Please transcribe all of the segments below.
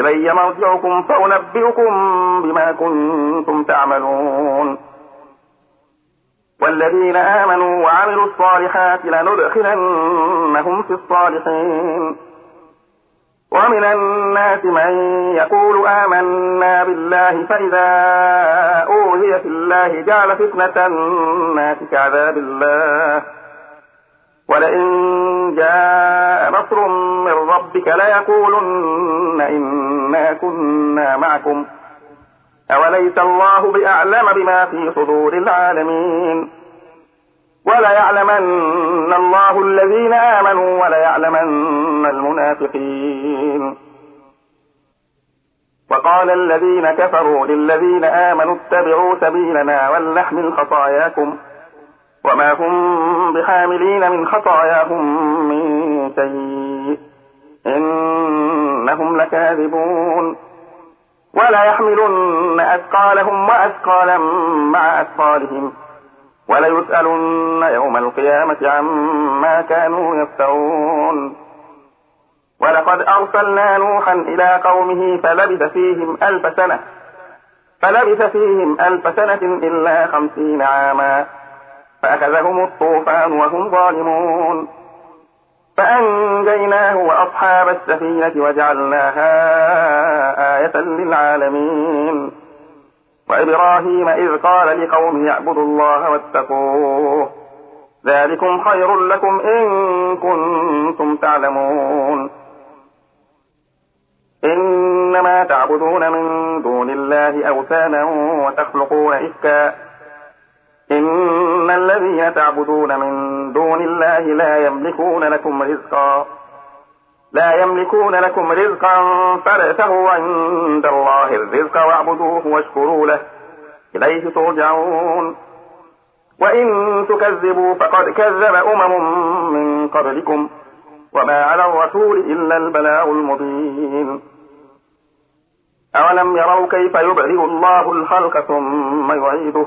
إلي مرجعكم فأنبئكم بما كنتم تعملون. والذين آمنوا وعملوا الصالحات لندخلنهم في الصالحين. ومن الناس من يقول آمنا بالله فإذا أوذي في الله جعل فتنة الناس كعذاب الله. ولئن جاء نصر من ربك ليقولن إنا كنا معكم. أوليس الله بأعلم بما في صدور العالمين؟ وليعلمن الله الذين آمنوا وليعلمن المنافقين. وقال الذين كفروا للذين آمنوا اتبعوا سبيلنا ولنحمل خطاياكم. وما هم بحاملين من خطاياهم من شيء إنهم لكاذبون ولا يحملن أثقالهم وأثقالا مع أثقالهم وليسألن يوم القيامة عما كانوا يفترون ولقد أرسلنا نوحا إلى قومه فلبث فيهم ألف سنة فلبث فيهم ألف سنة إلا خمسين عاما فأخذهم الطوفان وهم ظالمون. فأنجيناه وأصحاب السفينة وجعلناها آية للعالمين. وإبراهيم إذ قال لقومه اعبدوا الله واتقوه. ذلكم خير لكم إن كنتم تعلمون. إنما تعبدون من دون الله أوثانا وتخلقون إفكا. إن الذين تعبدون من دون الله لا يملكون لكم رزقا لا يملكون لكم رزقا فابتغوا عند الله الرزق واعبدوه واشكروا له إليه ترجعون. وإن تكذبوا فقد كذب أمم من قبلكم وما على الرسول إلا البلاغ المبين. أولم يروا كيف يبرئ الله الخلق ثم يعيده؟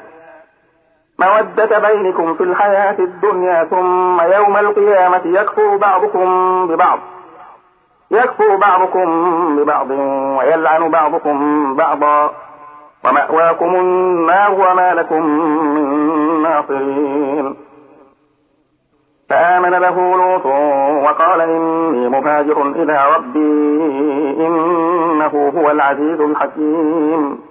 مودة بينكم في الحياة الدنيا ثم يوم القيامة يكفر بعضكم ببعض. يكفر بعضكم ببعض ويلعن بعضكم بعضا. ومأواكم النار وما لكم من ناصرين. فآمن له لوط وقال إني مهاجر إلى ربي إنه هو العزيز الحكيم.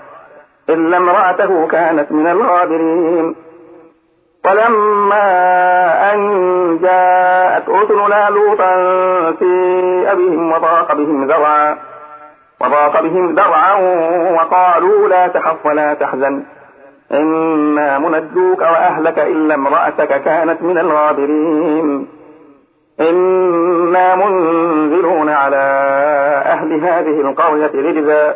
إلا امرأته كانت من الغابرين. ولما أن جاءت رسلنا لوطا سيء بهم وضاق بهم ذرعا وضاق بهم ذرعا وقالوا لا تخف ولا تحزن إنا منجوك وأهلك إلا امرأتك كانت من الغابرين. إنا منزلون على أهل هذه القرية رجزا.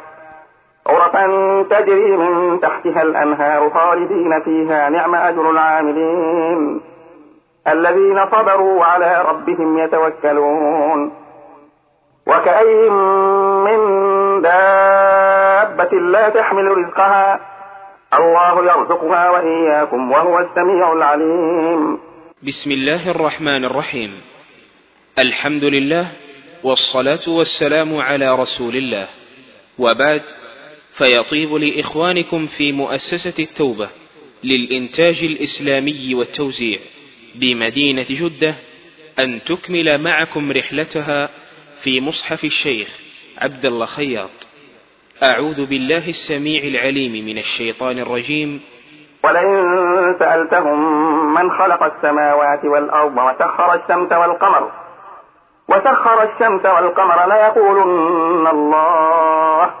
غرفا تجري من تحتها الأنهار خالدين فيها نعم أجر العاملين. الذين صبروا وعلى ربهم يتوكلون. وكأي من دابة لا تحمل رزقها. الله يرزقها وإياكم وهو السميع العليم. بسم الله الرحمن الرحيم. الحمد لله والصلاة والسلام على رسول الله. وبعد فيطيب لإخوانكم في مؤسسة التوبة للإنتاج الإسلامي والتوزيع بمدينة جدة أن تكمل معكم رحلتها في مصحف الشيخ عبد الله خياط. أعوذ بالله السميع العليم من الشيطان الرجيم. ولئن سألتهم من خلق السماوات والأرض وسخر الشمس والقمر وسخر الشمس والقمر ليقولن الله.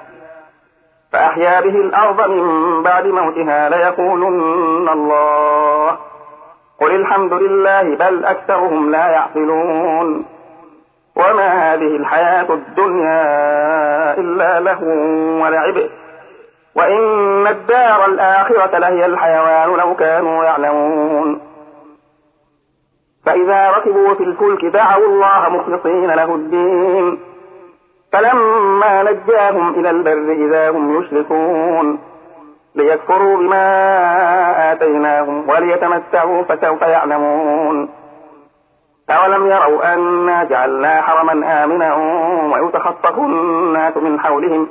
فأحيا به الأرض من بعد موتها ليقولن الله. قل الحمد لله بل أكثرهم لا يعقلون. وما هذه الحياة الدنيا إلا له ولعب. وإن الدار الآخرة لهي الحيوان لو كانوا يعلمون. فإذا ركبوا في الفلك دعوا الله مخلصين له الدين. فلما نجاهم إلى البر إذا هم يشركون ليكفروا بما آتيناهم وليتمتعوا فسوف يعلمون. أولم يروا أنا جعلنا حرما آمنا ويتخطف الناس من حولهم؟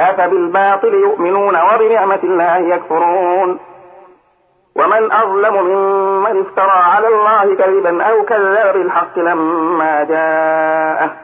أفبالباطل يؤمنون وبنعمة الله يكفرون؟ ومن أظلم ممن افترى على الله كذبا أو كذب بالحق لما جاءه؟